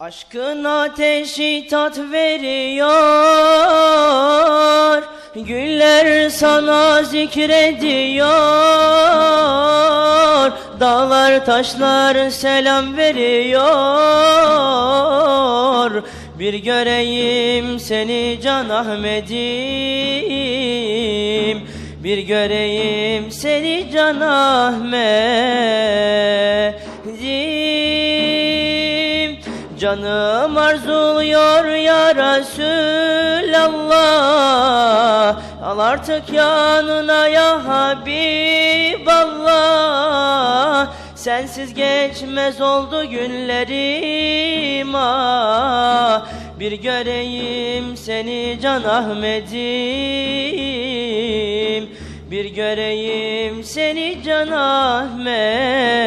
Aşkın ateşi tat veriyor. Güller sana zikrediyor. Dağlar taşlar selam veriyor. Bir göreyim seni Can Ahmet'im. Bir göreyim seni Can Ahmet'im Canım arzuluyor ya Resulallah. Al artık yanına ya Habiballah. Sensiz geçmez oldu günlerim ah. Bir göreyim seni Can Ahmet'im. Bir göreyim seni Can Ahmet'im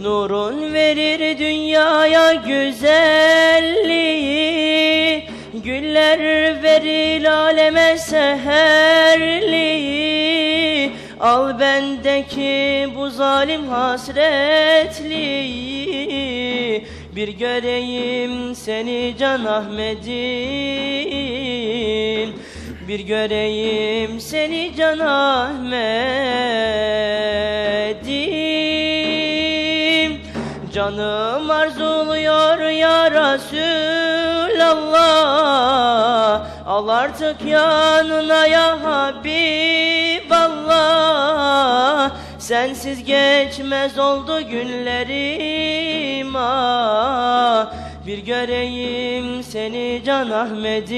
Nurun verir dünyaya güzelliği Güller verir aleme seherliği. Al bendeki bu zalim hasretliği Bir göreyim seni Can Ahmet'im. Bir göreyim seni Can Ahmet'im Canım arzuluyor ya Resulallah. Al artık yanına ya Habiballah. Sensiz geçmez oldu günlerim ah. Bir göreyim seni Can Ahmet'im.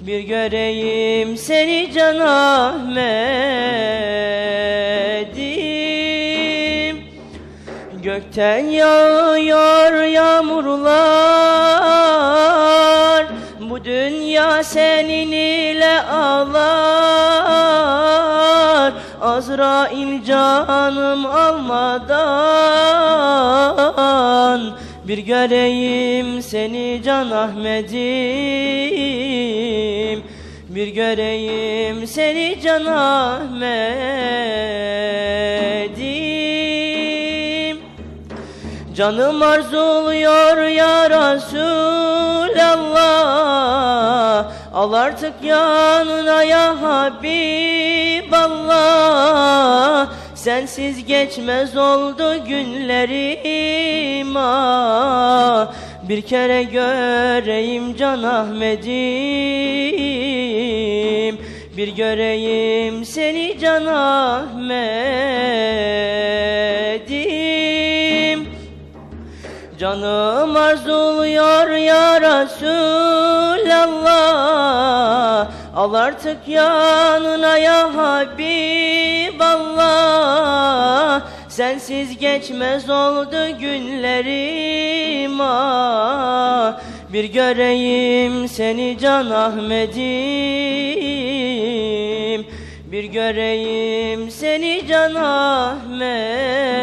Bir göreyim seni Can Ahmet'im Gökten yağıyor yağmurlar. Bu dünya senin ile ağlar. Azrail canım almadan Bir göreyim seni Can Ahmet'im. Bir göreyim seni Can Ahmet'im Canım arzuluyor ya Resulallah. Al artık yanına ya Habiballah. Sensiz geçmez oldu günlerim ah. Bir kere göreyim Can Ahmet'im. Bir göreyim seni Can Ahmet'im Canım arzuluyor ya Resulallah. Al artık yanına ya Habiballah. Sensiz geçmez oldu günlerim ah Bir göreyim seni Can Ahmet'im. Bir göreyim seni Can Ahmet